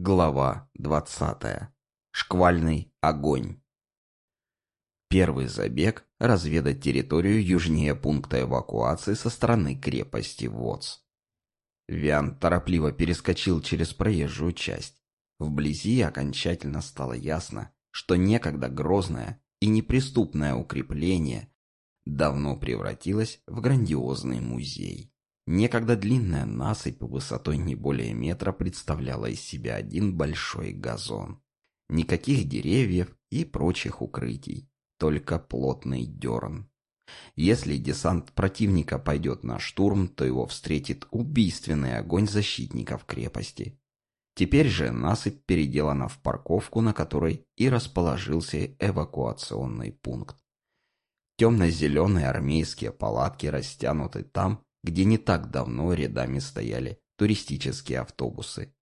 Глава 20. Шквальный огонь. Первый забег – разведать территорию южнее пункта эвакуации со стороны крепости ВОЦ. Виан торопливо перескочил через проезжую часть. Вблизи окончательно стало ясно, что некогда грозное и неприступное укрепление давно превратилось в грандиозный музей. Некогда длинная насыпь высотой не более метра представляла из себя один большой газон. Никаких деревьев и прочих укрытий, только плотный дерн. Если десант противника пойдет на штурм, то его встретит убийственный огонь защитников крепости. Теперь же насыпь переделана в парковку, на которой и расположился эвакуационный пункт. Темно-зеленые армейские палатки растянуты там, где не так давно рядами стояли туристические автобусы.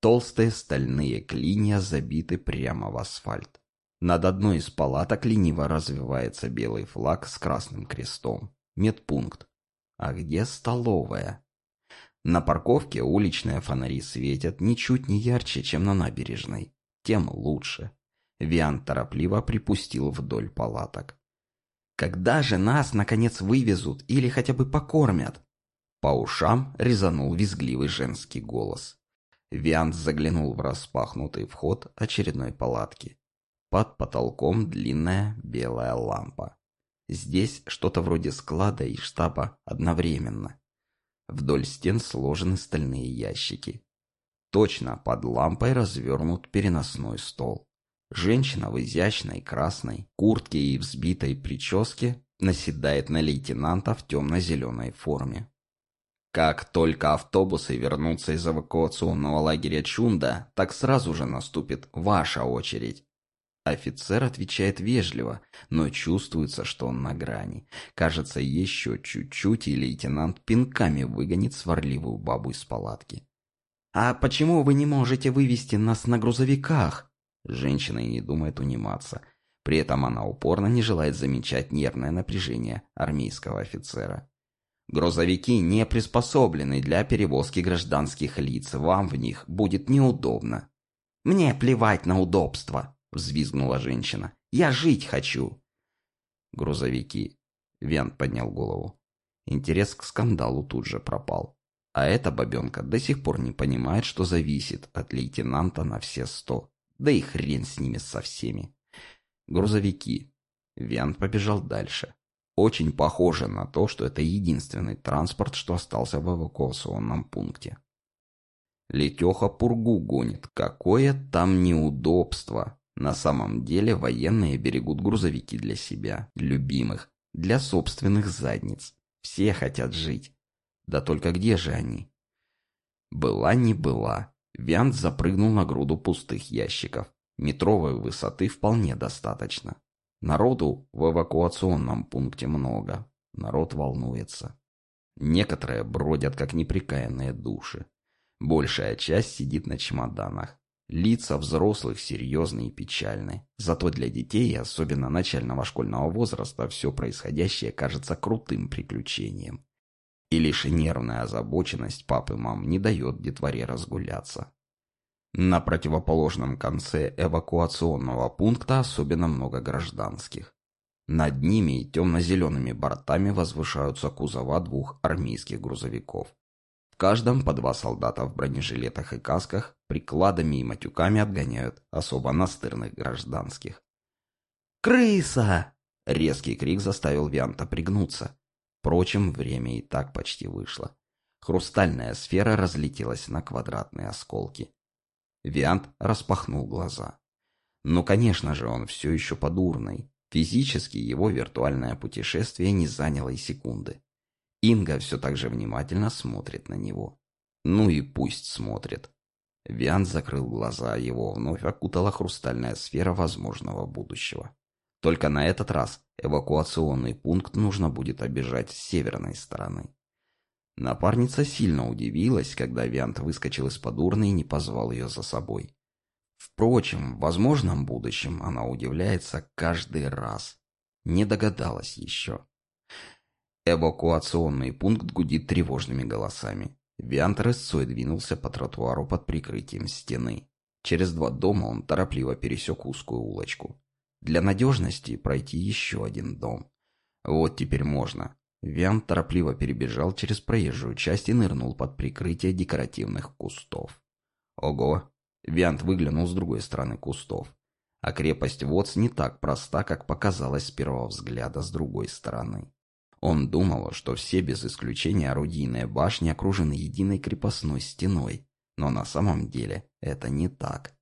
Толстые стальные клинья забиты прямо в асфальт. Над одной из палаток лениво развивается белый флаг с красным крестом. Медпункт. А где столовая? На парковке уличные фонари светят ничуть не ярче, чем на набережной. Тем лучше. Виан торопливо припустил вдоль палаток. Когда же нас, наконец, вывезут или хотя бы покормят? По ушам резанул визгливый женский голос. Виант заглянул в распахнутый вход очередной палатки. Под потолком длинная белая лампа. Здесь что-то вроде склада и штаба одновременно. Вдоль стен сложены стальные ящики. Точно под лампой развернут переносной стол. Женщина в изящной красной куртке и взбитой прическе наседает на лейтенанта в темно-зеленой форме. Как только автобусы вернутся из эвакуационного лагеря Чунда, так сразу же наступит ваша очередь. Офицер отвечает вежливо, но чувствуется, что он на грани. Кажется, еще чуть-чуть, и лейтенант пинками выгонит сварливую бабу из палатки. «А почему вы не можете вывести нас на грузовиках?» Женщина и не думает униматься. При этом она упорно не желает замечать нервное напряжение армейского офицера. Грузовики не приспособлены для перевозки гражданских лиц, вам в них будет неудобно. «Мне плевать на удобство», — взвизгнула женщина. «Я жить хочу». Грузовики. Вент поднял голову. Интерес к скандалу тут же пропал. А эта бабенка до сих пор не понимает, что зависит от лейтенанта на все сто. Да и хрен с ними со всеми. Грузовики. Вент побежал дальше. Очень похоже на то, что это единственный транспорт, что остался в эвакуационном пункте. Летеха пургу гонит. Какое там неудобство. На самом деле военные берегут грузовики для себя, любимых, для собственных задниц. Все хотят жить. Да только где же они? Была не была. Виант запрыгнул на груду пустых ящиков. Метровой высоты вполне достаточно. Народу в эвакуационном пункте много. Народ волнуется. Некоторые бродят, как неприкаянные души. Большая часть сидит на чемоданах. Лица взрослых серьезные и печальны. Зато для детей, особенно начального школьного возраста, все происходящее кажется крутым приключением. И лишь нервная озабоченность папы и мам не дает детворе разгуляться. На противоположном конце эвакуационного пункта особенно много гражданских. Над ними темно-зелеными бортами возвышаются кузова двух армейских грузовиков. В каждом по два солдата в бронежилетах и касках прикладами и матюками отгоняют особо настырных гражданских. «Крыса!» — резкий крик заставил Вианта пригнуться. Впрочем, время и так почти вышло. Хрустальная сфера разлетелась на квадратные осколки. Виант распахнул глаза. Ну, конечно же, он все еще под урной. Физически его виртуальное путешествие не заняло и секунды. Инга все так же внимательно смотрит на него. Ну и пусть смотрит. Виант закрыл глаза, его вновь окутала хрустальная сфера возможного будущего. Только на этот раз эвакуационный пункт нужно будет обижать с северной стороны. Напарница сильно удивилась, когда Виант выскочил из-под урны и не позвал ее за собой. Впрочем, в возможном будущем она удивляется каждый раз. Не догадалась еще. Эвакуационный пункт гудит тревожными голосами. Виант рысцой двинулся по тротуару под прикрытием стены. Через два дома он торопливо пересек узкую улочку. Для надежности пройти еще один дом. Вот теперь можно. Виант торопливо перебежал через проезжую часть и нырнул под прикрытие декоративных кустов. Ого! Виант выглянул с другой стороны кустов. А крепость Вотс не так проста, как показалось с первого взгляда с другой стороны. Он думал, что все без исключения орудийные башни окружены единой крепостной стеной, но на самом деле это не так.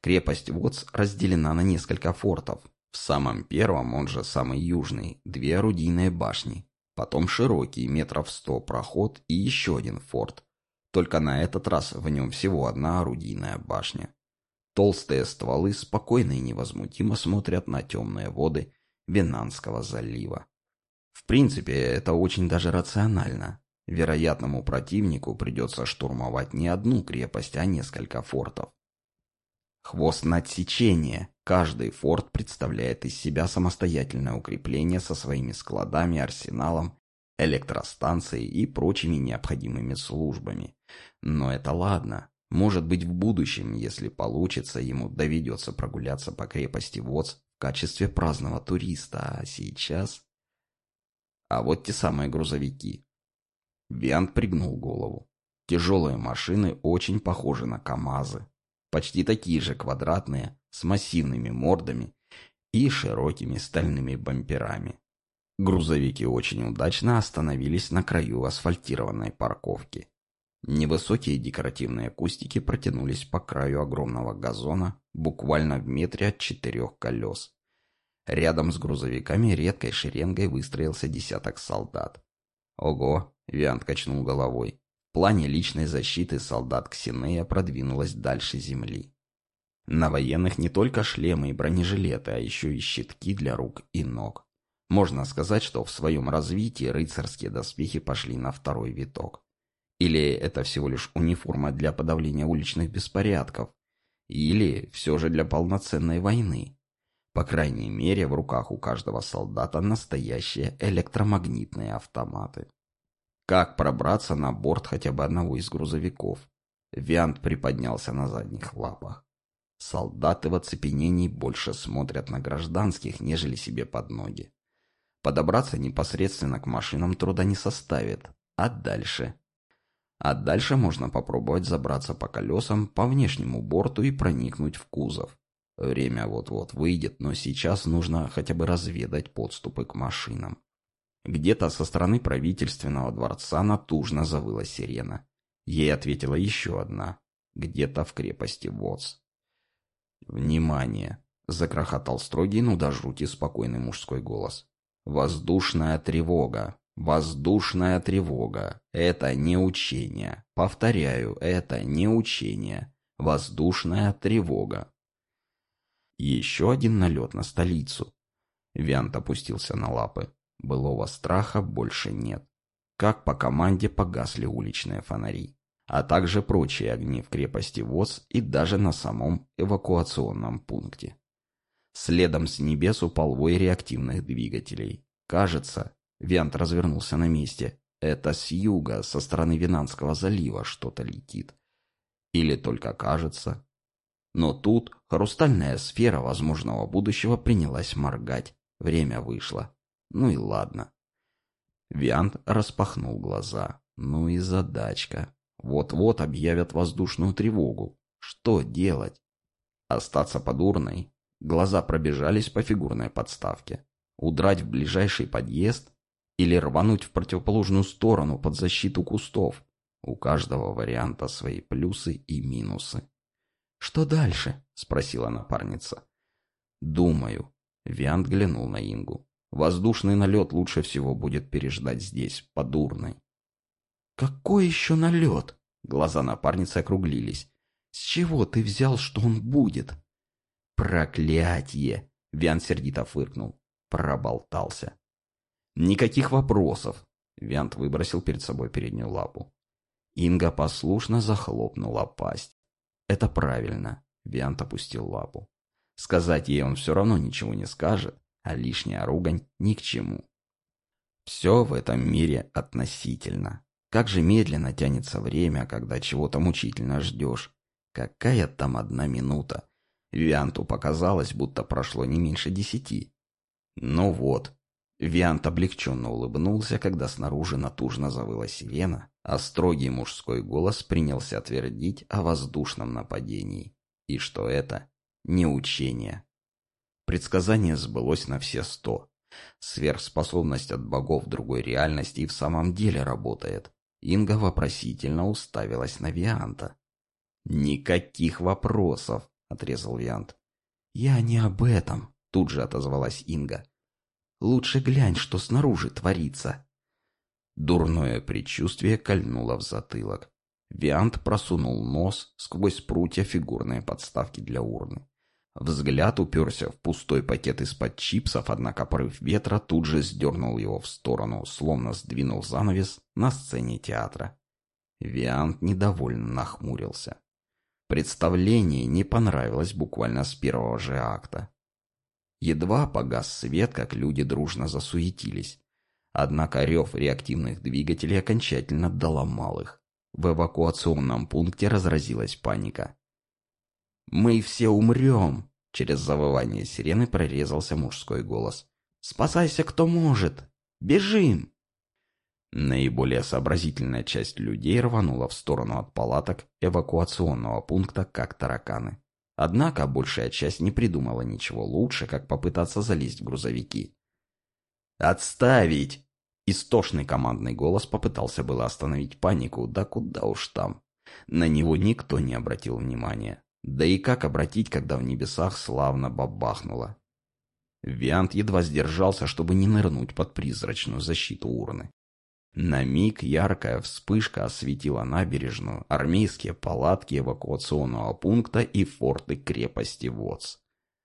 Крепость Вотс разделена на несколько фортов. В самом первом, он же самый южный, две орудийные башни. Потом широкий, метров сто проход и еще один форт. Только на этот раз в нем всего одна орудийная башня. Толстые стволы спокойно и невозмутимо смотрят на темные воды Венанского залива. В принципе, это очень даже рационально. Вероятному противнику придется штурмовать не одну крепость, а несколько фортов. Хвост на отсечение. Каждый форт представляет из себя самостоятельное укрепление со своими складами, арсеналом, электростанцией и прочими необходимыми службами. Но это ладно. Может быть, в будущем, если получится, ему доведется прогуляться по крепости Воц в качестве праздного туриста, а сейчас... А вот те самые грузовики. Виант пригнул голову. Тяжелые машины очень похожи на КАМАЗы. Почти такие же квадратные, с массивными мордами и широкими стальными бамперами. Грузовики очень удачно остановились на краю асфальтированной парковки. Невысокие декоративные кустики протянулись по краю огромного газона, буквально в метре от четырех колес. Рядом с грузовиками редкой шеренгой выстроился десяток солдат. Ого, Виант качнул головой. Плане личной защиты солдат Ксинея продвинулась дальше земли. На военных не только шлемы и бронежилеты, а еще и щитки для рук и ног. Можно сказать, что в своем развитии рыцарские доспехи пошли на второй виток. Или это всего лишь униформа для подавления уличных беспорядков? Или все же для полноценной войны? По крайней мере, в руках у каждого солдата настоящие электромагнитные автоматы. Как пробраться на борт хотя бы одного из грузовиков? Виант приподнялся на задних лапах. Солдаты в оцепенении больше смотрят на гражданских, нежели себе под ноги. Подобраться непосредственно к машинам труда не составит. А дальше? А дальше можно попробовать забраться по колесам по внешнему борту и проникнуть в кузов. Время вот-вот выйдет, но сейчас нужно хотя бы разведать подступы к машинам. Где-то со стороны правительственного дворца натужно завыла сирена. Ей ответила еще одна. Где-то в крепости Воц. «Внимание!» — закрохотал строгий, но до жути спокойный мужской голос. «Воздушная тревога! Воздушная тревога. Это не учение. Повторяю, это не учение. Воздушная тревога. Еще один налет на столицу. Виант опустился на лапы. Былого страха больше нет. Как по команде погасли уличные фонари, а также прочие огни в крепости ВОЗ и даже на самом эвакуационном пункте. Следом с небес упал вой реактивных двигателей. Кажется, Виант развернулся на месте. Это с юга, со стороны Винанского залива что-то летит. Или только кажется. Но тут хрустальная сфера возможного будущего принялась моргать. Время вышло. Ну и ладно. Виант распахнул глаза. Ну и задачка. Вот-вот объявят воздушную тревогу. Что делать? Остаться под урной? Глаза пробежались по фигурной подставке. Удрать в ближайший подъезд? или рвануть в противоположную сторону под защиту кустов. У каждого варианта свои плюсы и минусы. «Что дальше?» — спросила напарница. «Думаю». Виант глянул на Ингу. «Воздушный налет лучше всего будет переждать здесь, под урной». «Какой еще налет?» Глаза напарницы округлились. «С чего ты взял, что он будет?» «Проклятье!» Виан сердито фыркнул. Проболтался. «Никаких вопросов!» Виант выбросил перед собой переднюю лапу. Инга послушно захлопнула пасть. «Это правильно!» Виант опустил лапу. Сказать ей он все равно ничего не скажет, а лишняя ругань ни к чему. Все в этом мире относительно. Как же медленно тянется время, когда чего-то мучительно ждешь. Какая там одна минута? Вианту показалось, будто прошло не меньше десяти. Ну вот. Виант облегченно улыбнулся, когда снаружи натужно завыла сирена, а строгий мужской голос принялся твердить о воздушном нападении. И что это не учение. Предсказание сбылось на все сто. Сверхспособность от богов другой реальности и в самом деле работает. Инга вопросительно уставилась на Вианта. «Никаких вопросов!» — отрезал Виант. «Я не об этом!» — тут же отозвалась Инга. «Лучше глянь, что снаружи творится!» Дурное предчувствие кольнуло в затылок. Виант просунул нос сквозь прутья фигурной подставки для урны. Взгляд уперся в пустой пакет из-под чипсов, однако порыв ветра тут же сдернул его в сторону, словно сдвинул занавес на сцене театра. Виант недовольно нахмурился. Представление не понравилось буквально с первого же акта. Едва погас свет, как люди дружно засуетились. Однако рев реактивных двигателей окончательно доломал их. В эвакуационном пункте разразилась паника. «Мы все умрем!» Через завывание сирены прорезался мужской голос. «Спасайся, кто может! Бежим!» Наиболее сообразительная часть людей рванула в сторону от палаток эвакуационного пункта, как тараканы. Однако большая часть не придумала ничего лучше, как попытаться залезть в грузовики. «Отставить!» Истошный командный голос попытался было остановить панику, да куда уж там. На него никто не обратил внимания. Да и как обратить, когда в небесах славно бабахнуло? Виант едва сдержался, чтобы не нырнуть под призрачную защиту урны. На миг яркая вспышка осветила набережную, армейские палатки эвакуационного пункта и форты крепости ВОЦ.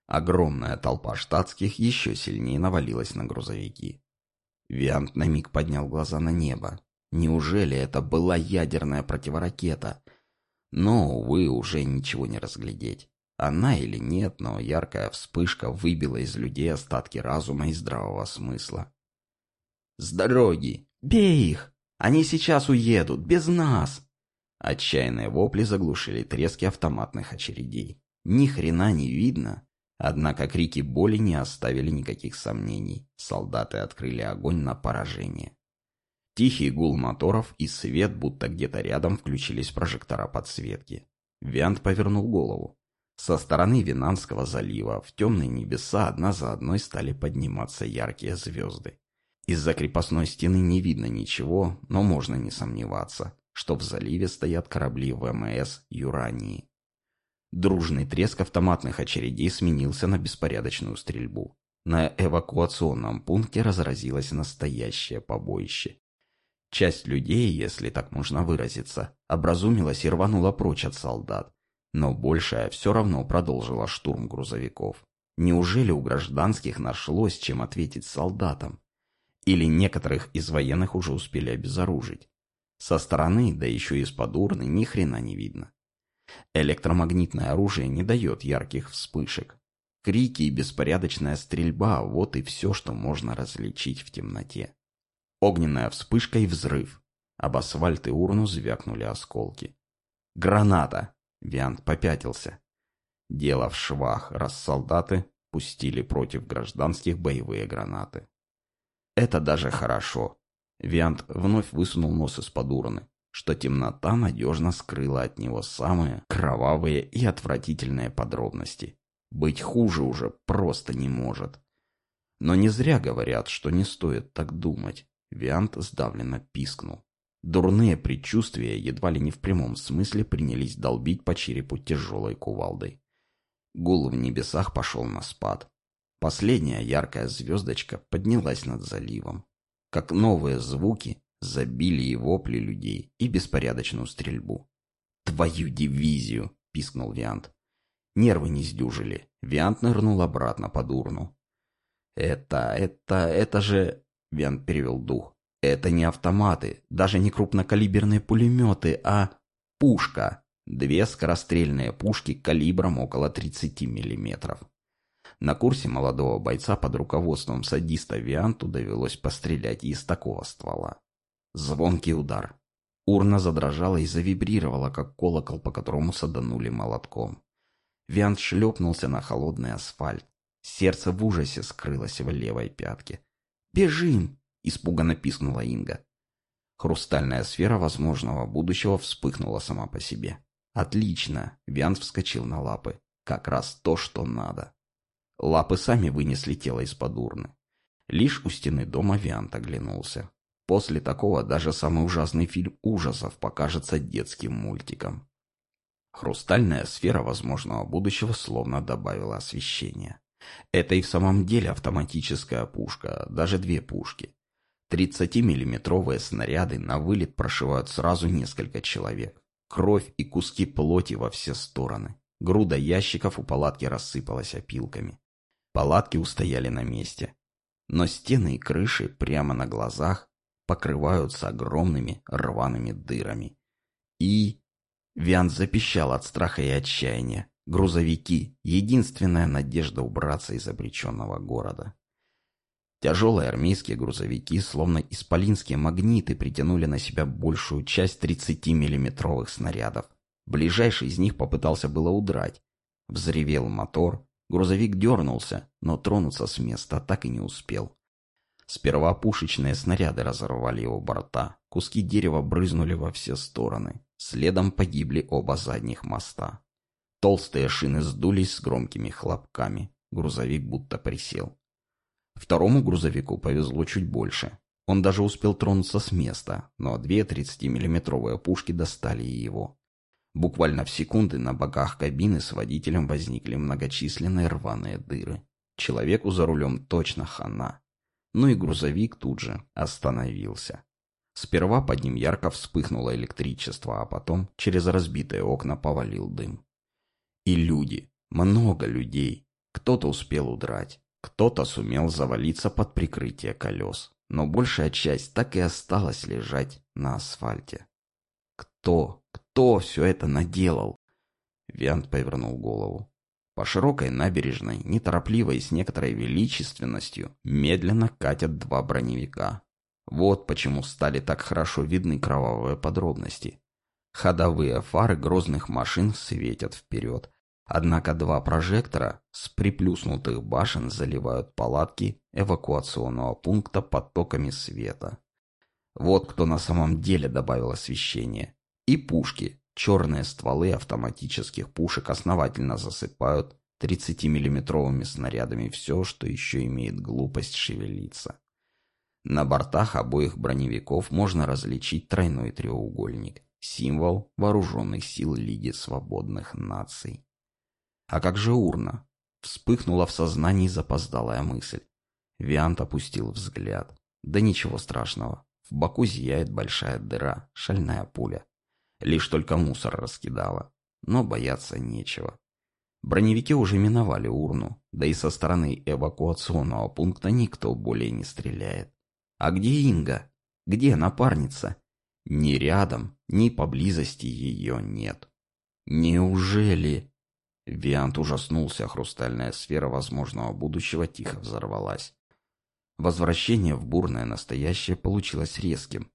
Огромная толпа штатских еще сильнее навалилась на грузовики. Виант на миг поднял глаза на небо. Неужели это была ядерная противоракета — но, увы, уже ничего не разглядеть. Она или нет, но яркая вспышка выбила из людей остатки разума и здравого смысла. «С дороги! Бей их! Они сейчас уедут, без нас!» Отчаянные вопли заглушили трески автоматных очередей. Ни хрена не видно. Однако крики боли не оставили никаких сомнений. Солдаты открыли огонь на поражение. Тихий гул моторов и свет, будто где-то рядом включились прожектора подсветки. Виант повернул голову. Со стороны Винанского залива в темные небеса одна за одной стали подниматься яркие звезды. Из-за крепостной стены не видно ничего, но можно не сомневаться, что в заливе стоят корабли ВМС Юрании. Дружный треск автоматных очередей сменился на беспорядочную стрельбу. На эвакуационном пункте разразилось настоящее побоище. Часть людей, если так можно выразиться, образумилась и рванула прочь от солдат. Но большая все равно продолжила штурм грузовиков. Неужели у гражданских нашлось, чем ответить солдатам? Или некоторых из военных уже успели обезоружить? Со стороны, да еще из-под урны, ни хрена не видно. Электромагнитное оружие не дает ярких вспышек. Крики и беспорядочная стрельба – вот и все, что можно различить в темноте. Огненная вспышка и взрыв. Об асфальт и урну звякнули осколки. «Граната!» Виант попятился. Дело в швах, раз солдаты пустили против гражданских боевые гранаты. Это даже хорошо. Виант вновь высунул нос из-под урны, что темнота надежно скрыла от него самые кровавые и отвратительные подробности. Быть хуже уже просто не может. Но не зря говорят, что не стоит так думать. Виант сдавленно пискнул. Дурные предчувствия едва ли не в прямом смысле принялись долбить по черепу тяжелой кувалдой. Гул в небесах пошел на спад. Последняя яркая звездочка поднялась над заливом. Как новые звуки забили и вопли людей, и беспорядочную стрельбу. «Твою дивизию!» — пискнул Виант. Нервы не сдюжили. Виант нырнул обратно под урну. «Это... это... это же...» Вен перевел дух. Это не автоматы, даже не крупнокалиберные пулеметы, а пушка. Две скорострельные пушки калибром около 30 миллиметров. На курсе молодого бойца под руководством садиста Вианту довелось пострелять из такого ствола. Звонкий удар. Урна задрожала и завибрировала, как колокол, по которому саданули молотком. Виант шлепнулся на холодный асфальт. Сердце в ужасе скрылось в левой пятке. «Бежим!» — испуганно пискнула Инга. Хрустальная сфера возможного будущего вспыхнула сама по себе. «Отлично!» — Виант вскочил на лапы. «Как раз то, что надо». Лапы сами вынесли тело из-под урны. Лишь у стены дома Виант оглянулся. После такого даже самый ужасный фильм ужасов покажется детским мультиком. Хрустальная сфера возможного будущего словно добавила освещения. Это и в самом деле автоматическая пушка, даже две пушки. 30-миллиметровые снаряды на вылет прошивают сразу несколько человек. Кровь и куски плоти во все стороны. Груда ящиков у палатки рассыпалась опилками. Палатки устояли на месте. Но стены и крыши прямо на глазах покрываются огромными рваными дырами. И... Виан запищал от страха и отчаяния. Грузовики — единственная надежда убраться из обреченного города. Тяжелые армейские грузовики, словно исполинские магниты, притянули на себя большую часть 30-миллиметровых снарядов. Ближайший из них попытался было удрать. Взревел мотор, грузовик дернулся, но тронуться с места так и не успел. Сперва пушечные снаряды разорвали его борта, куски дерева брызнули во все стороны, следом погибли оба задних моста. Толстые шины сдулись с громкими хлопками. Грузовик будто присел. Второму грузовику повезло чуть больше. Он даже успел тронуться с места, но две 30-миллиметровые пушки достали его. Буквально в секунды на боках кабины с водителем возникли многочисленные рваные дыры. Человеку за рулем точно хана. Ну и грузовик тут же остановился. Сперва под ним ярко вспыхнуло электричество, а потом через разбитые окна повалил дым. И люди, много людей. Кто-то успел удрать, кто-то сумел завалиться под прикрытие колес, но большая часть так и осталась лежать на асфальте. Кто, кто все это наделал? Виант повернул голову. По широкой набережной, неторопливо и с некоторой величественностью, медленно катят два броневика. Вот почему стали так хорошо видны кровавые подробности. Ходовые фары грозных машин светят вперед, Однако два прожектора с приплюснутых башен заливают палатки эвакуационного пункта потоками света. Вот кто на самом деле добавил освещение. И пушки, черные стволы автоматических пушек основательно засыпают 30-миллиметровыми снарядами все, что еще имеет глупость шевелиться. На бортах обоих броневиков можно различить тройной треугольник, символ вооруженных сил Лиги Свободных Наций. А как же урна? Вспыхнула в сознании запоздалая мысль. Виант опустил взгляд. Да ничего страшного. В боку зияет большая дыра, шальная пуля. Лишь только мусор раскидала. Но бояться нечего. Броневики уже миновали урну, да и со стороны эвакуационного пункта никто более не стреляет. А где Инга? Где напарница? Ни рядом, ни поблизости ее нет. Неужели... Виант ужаснулся, хрустальная сфера возможного будущего тихо взорвалась. Возвращение в бурное настоящее получилось резким.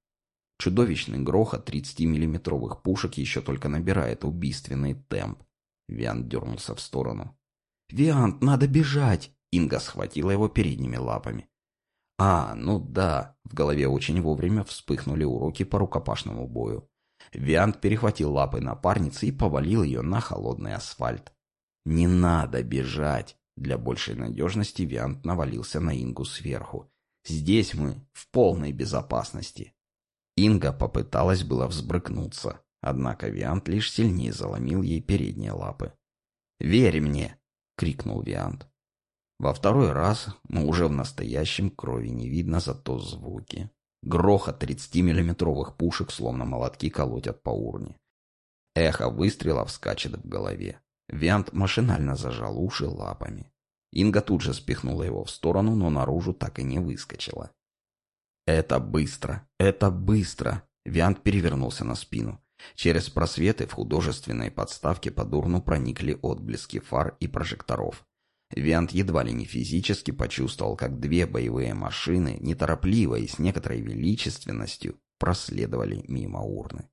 Чудовищный грохот 30-миллиметровых пушек еще только набирает убийственный темп. Виант дернулся в сторону. «Виант, надо бежать!» Инга схватила его передними лапами. А, ну да, в голове очень вовремя вспыхнули уроки по рукопашному бою. Виант перехватил лапы напарницы и повалил ее на холодный асфальт. «Не надо бежать!» Для большей надежности Виант навалился на Ингу сверху. «Здесь мы в полной безопасности!» Инга попыталась было взбрыкнуться, однако Виант лишь сильнее заломил ей передние лапы. «Верь мне!» — крикнул Виант. Во второй раз, но уже в настоящем, крови не видно, зато звуки. Грохот 30-миллиметровых пушек, словно молотки, колотят по урне. Эхо выстрелов скачет в голове. Виант машинально зажал уши лапами. Инга тут же спихнула его в сторону, но наружу так и не выскочила. «Это быстро! Это быстро!» Виант перевернулся на спину. Через просветы в художественной подставке под урну проникли отблески фар и прожекторов. Виант едва ли не физически почувствовал, как две боевые машины, неторопливо и с некоторой величественностью, проследовали мимо урны.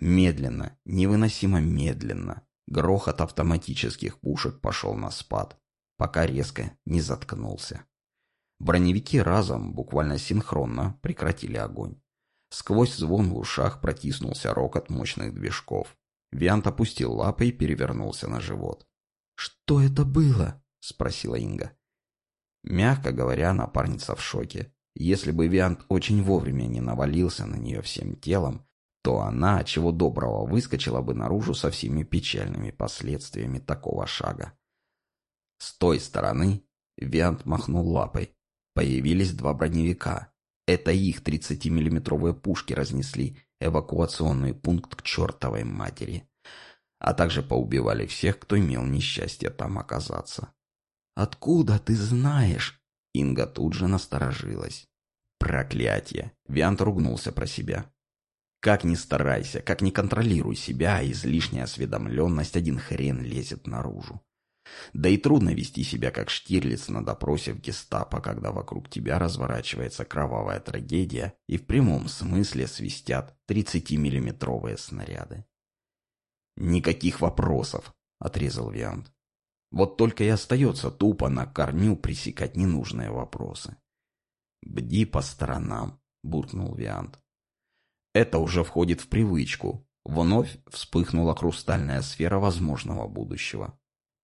Медленно, невыносимо медленно, грохот автоматических пушек пошел на спад, пока резко не заткнулся. Броневики разом, буквально синхронно, прекратили огонь. Сквозь звон в ушах протиснулся рокот мощных движков. Виант опустил лапы и перевернулся на живот. «Что это было?» — спросила Инга. Мягко говоря, напарница в шоке. Если бы Виант очень вовремя не навалился на нее всем телом, то она, чего доброго, выскочила бы наружу со всеми печальными последствиями такого шага. С той стороны Виант махнул лапой. Появились два броневика. Это их 30-миллиметровые пушки разнесли эвакуационный пункт к чертовой матери. А также поубивали всех, кто имел несчастье там оказаться. «Откуда ты знаешь?» Инга тут же насторожилась. «Проклятие!» Виант ругнулся про себя. Как ни старайся, как ни контролируй себя, излишняя осведомленность один хрен лезет наружу. Да и трудно вести себя как Штирлиц на допросе в гестапо, когда вокруг тебя разворачивается кровавая трагедия и в прямом смысле свистят 30-миллиметровые снаряды. «Никаких вопросов», — отрезал Виант. «Вот только и остается тупо на корню пресекать ненужные вопросы». «Бди по сторонам», — буркнул Виант. Это уже входит в привычку. Вновь вспыхнула хрустальная сфера возможного будущего.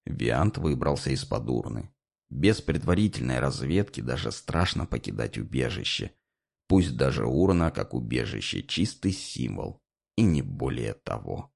Виант выбрался из-под урны. Без предварительной разведки даже страшно покидать убежище. Пусть даже урна, как убежище, чистый символ. И не более того.